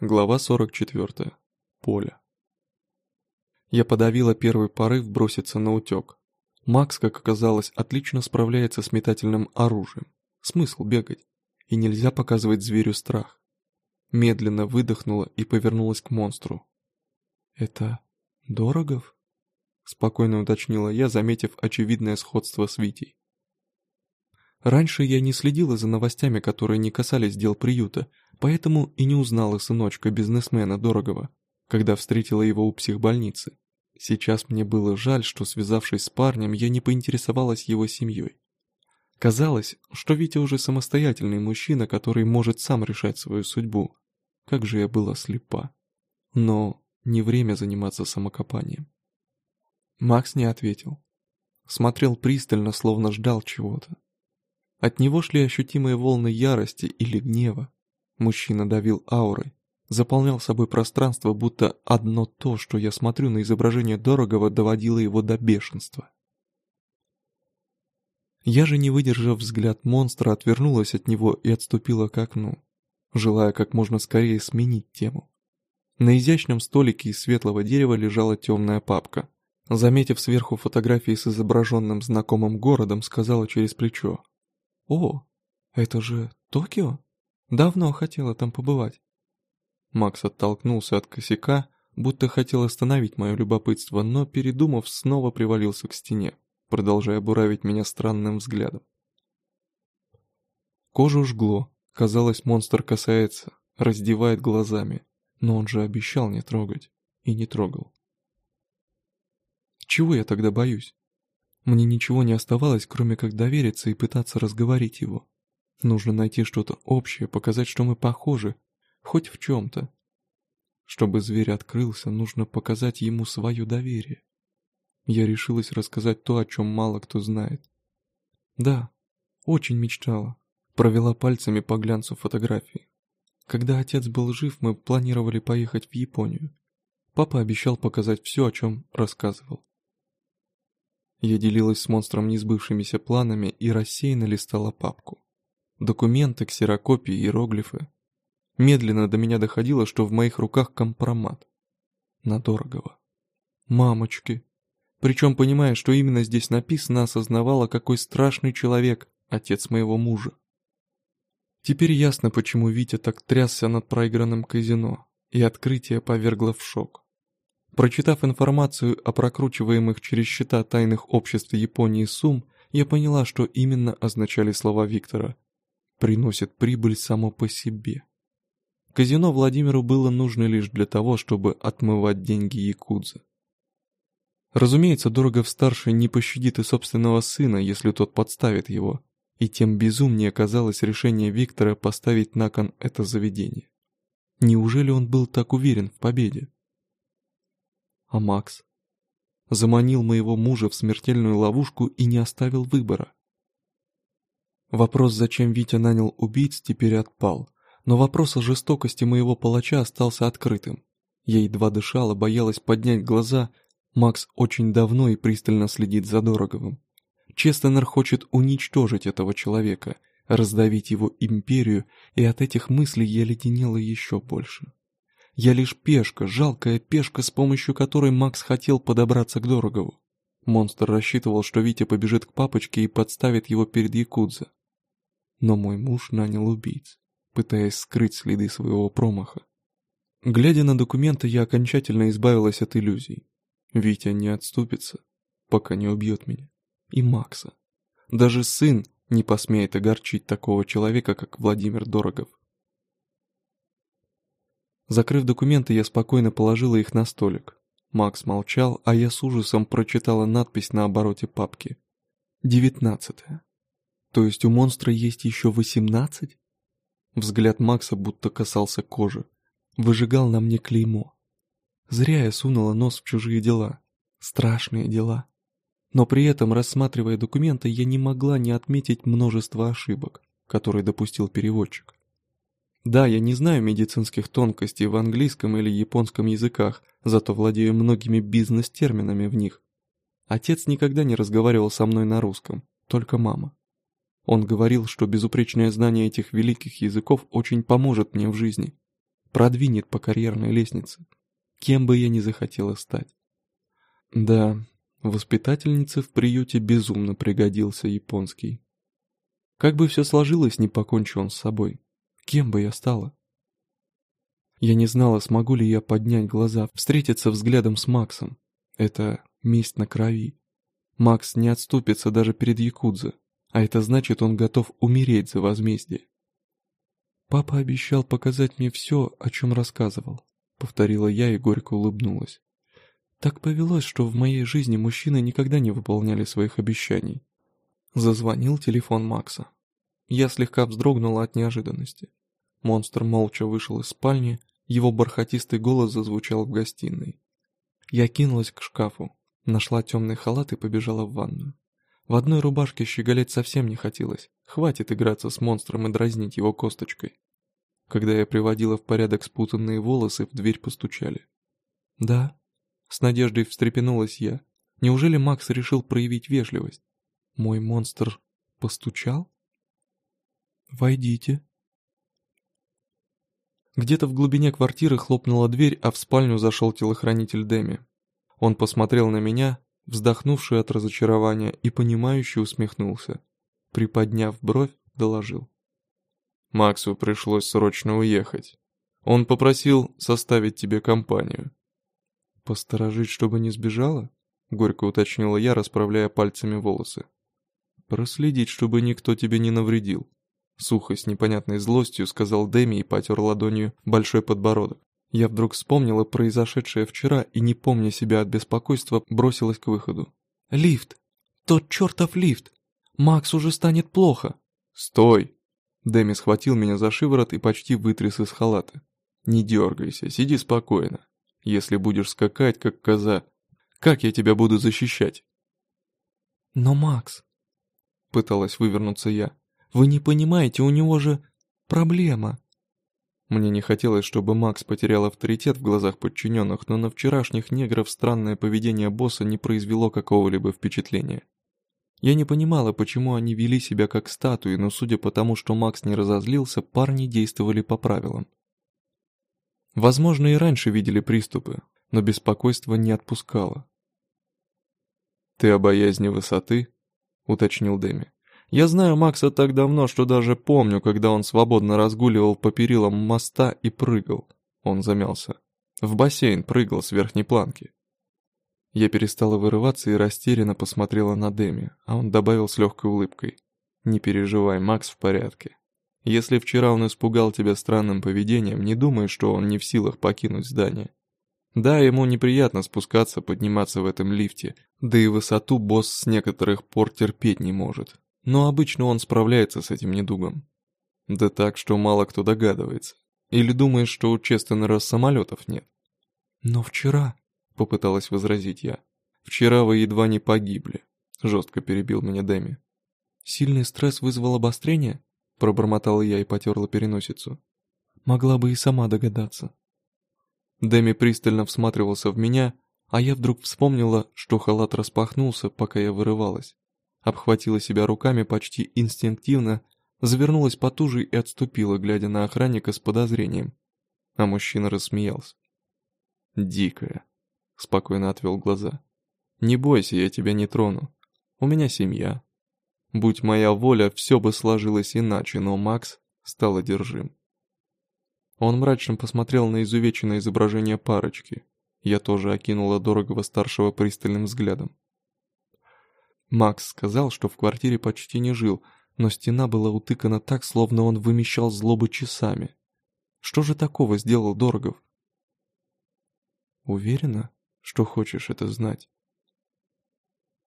Глава 44. Поле. Я подавила первый порыв броситься на утек. Макс, как оказалось, отлично справляется с метательным оружием. Смысл бегать. И нельзя показывать зверю страх. Медленно выдохнула и повернулась к монстру. «Это Дорогов?» Спокойно уточнила я, заметив очевидное сходство с Витей. Раньше я не следила за новостями, которые не касались дел приюта, поэтому и не узнала сыночка бизнесмена Дорогова, когда встретила его у психбольницы. Сейчас мне было жаль, что, связавшись с парнем, я не поинтересовалась его семьей. Казалось, что Витя уже самостоятельный мужчина, который может сам решать свою судьбу. Как же я была слепа. Но не время заниматься самокопанием. Макс не ответил. Смотрел пристально, словно ждал чего-то. От него шли ощутимые волны ярости или гнева. Мужчина давил аурой, заполнял собой пространство, будто одно то, что я смотрю на изображение Дорогого, доводило его до бешенства. Я же, не выдержав взгляд монстра, отвернулась от него и отступила к окну, желая как можно скорее сменить тему. На изящном столике из светлого дерева лежала темная папка. Заметив сверху фотографии с изображенным знакомым городом, сказала через плечо. «О, это же Токио? Давно хотела там побывать». Макс оттолкнулся от косяка, будто хотел остановить мое любопытство, но, передумав, снова привалился к стене, продолжая буравить меня странным взглядом. Кожу жгло, казалось, монстр касается, раздевает глазами, но он же обещал не трогать, и не трогал. Чего я тогда боюсь? Мне ничего не оставалось, кроме как довериться и пытаться разговорить его. Нужно найти что-то общее, показать, что мы похожи, хоть в чем-то. Чтобы зверь открылся, нужно показать ему свое доверие. Я решилась рассказать то, о чем мало кто знает. Да, очень мечтала. Провела пальцами по глянцу фотографии. Когда отец был жив, мы планировали поехать в Японию. Папа обещал показать все, о чем рассказывал. Я делилась с монстром несбывшимися планами и рассеянно листала папку. Документы, ксерокопии, иероглифы. Медленно до меня доходило, что в моих руках компромат. Надорогого. Мамочки. Причем, понимая, что именно здесь написано, осознавала, какой страшный человек отец моего мужа. Теперь ясно, почему Витя так трясся над проигранным казино, и открытие повергло в шок. Прочитав информацию о прокручиваемых через счета тайных обществ Японии сумм, я поняла, что именно означали слова Виктора. «Приносит прибыль само по себе». Казино Владимиру было нужно лишь для того, чтобы отмывать деньги Якудза. Разумеется, Дорогов-старший не пощадит и собственного сына, если тот подставит его, и тем безумнее казалось решение Виктора поставить на кон это заведение. Неужели он был так уверен в победе? А Макс? Заманил моего мужа в смертельную ловушку и не оставил выбора. Вопрос, зачем Витя нанял убийц, теперь отпал, но вопрос о жестокости моего палача остался открытым. Я едва дышала, боялась поднять глаза. Макс очень давно и пристально следит за Дороговым. Честенер хочет уничтожить этого человека, раздавить его империю, и от этих мыслей я леденела еще больше. Я лишь пешка, жалкая пешка, с помощью которой Макс хотел подобраться к Дорогову. Монстр рассчитывал, что Витя побежит к папочке и подставит его перед Якудза. Но мой муж нанял убийц, пытаясь скрыть следы своего промаха. Глядя на документы, я окончательно избавилась от иллюзий. Витя не отступится, пока не убьет меня. И Макса. Даже сын не посмеет огорчить такого человека, как Владимир Дорогов. Закрыв документы, я спокойно положила их на столик. Макс молчал, а я с ужасом прочитала надпись на обороте папки. «Девятнадцатое». То есть у монстра есть еще восемнадцать? Взгляд Макса будто касался кожи. Выжигал на мне клеймо. Зря я сунула нос в чужие дела. Страшные дела. Но при этом, рассматривая документы, я не могла не отметить множество ошибок, которые допустил переводчик. Да, я не знаю медицинских тонкостей в английском или японском языках, зато владею многими бизнес-терминами в них. Отец никогда не разговаривал со мной на русском, только мама. Он говорил, что безупречное знание этих великих языков очень поможет мне в жизни. продвинет по карьерной лестнице, кем бы я ни захотела стать. Да, воспитательнице в приюте безумно пригодился японский. Как бы все сложилось, не покончил он с собой. Кем бы я стала? Я не знала, смогу ли я поднять глаза, встретиться взглядом с Максом. Это месть на крови. Макс не отступится даже перед Якудзо, а это значит, он готов умереть за возмездие. «Папа обещал показать мне все, о чем рассказывал», — повторила я и горько улыбнулась. «Так повелось, что в моей жизни мужчины никогда не выполняли своих обещаний». Зазвонил телефон Макса. Я слегка вздрогнула от неожиданности. Монстр молча вышел из спальни, его бархатистый голос зазвучал в гостиной. Я кинулась к шкафу, нашла темный халат и побежала в ванную. В одной рубашке щеголять совсем не хотелось. Хватит играться с монстром и дразнить его косточкой. Когда я приводила в порядок спутанные волосы, в дверь постучали. «Да?» С надеждой встрепенулась я. Неужели Макс решил проявить вежливость? Мой монстр постучал? «Войдите». Где-то в глубине квартиры хлопнула дверь, а в спальню зашел телохранитель Дэми. Он посмотрел на меня, вздохнувший от разочарования, и понимающе усмехнулся. Приподняв бровь, доложил. Максу пришлось срочно уехать. Он попросил составить тебе компанию. «Посторожить, чтобы не сбежала?» — горько уточнила я, расправляя пальцами волосы. «Проследить, чтобы никто тебе не навредил». Сухо, с непонятной злостью, сказал Дэми и потер ладонью большой подбородок. Я вдруг вспомнила произошедшее вчера и, не помня себя от беспокойства, бросилась к выходу. «Лифт! Тот чертов лифт! Макс уже станет плохо!» «Стой!» Дэми схватил меня за шиворот и почти вытряс из халата. «Не дергайся, сиди спокойно. Если будешь скакать, как коза, как я тебя буду защищать?» «Но Макс...» Пыталась вывернуться я. «Вы не понимаете, у него же проблема!» Мне не хотелось, чтобы Макс потерял авторитет в глазах подчиненных, но на вчерашних негров странное поведение босса не произвело какого-либо впечатления. Я не понимала, почему они вели себя как статуи, но судя по тому, что Макс не разозлился, парни действовали по правилам. Возможно, и раньше видели приступы, но беспокойство не отпускало. «Ты о боязни высоты?» — уточнил Дэми. Я знаю Макса так давно, что даже помню, когда он свободно разгуливал по перилам моста и прыгал. Он замялся. В бассейн прыгал с верхней планки. Я перестала вырываться и растерянно посмотрела на Деми, а он добавил с легкой улыбкой. «Не переживай, Макс в порядке. Если вчера он испугал тебя странным поведением, не думай, что он не в силах покинуть здание. Да, ему неприятно спускаться, подниматься в этом лифте, да и высоту босс с некоторых пор терпеть не может но обычно он справляется с этим недугом. Да так, что мало кто догадывается. Или думаешь, что у Честенера раз самолетов нет? Но вчера, попыталась возразить я. Вчера вы едва не погибли, жестко перебил меня Дэми. Сильный стресс вызвал обострение? Пробормотала я и потерла переносицу. Могла бы и сама догадаться. Дэми пристально всматривался в меня, а я вдруг вспомнила, что халат распахнулся, пока я вырывалась обхватила себя руками почти инстинктивно, завернулась потуже и отступила, глядя на охранника с подозрением. А мужчина рассмеялся. «Дикая», — спокойно отвел глаза. «Не бойся, я тебя не трону. У меня семья. Будь моя воля, все бы сложилось иначе, но Макс стал одержим». Он мрачно посмотрел на изувеченное изображение парочки. Я тоже окинула дорогого старшего пристальным взглядом. Макс сказал, что в квартире почти не жил, но стена была утыкана так, словно он вымещал злобы часами. Что же такого сделал Дорогов? Уверена, что хочешь это знать?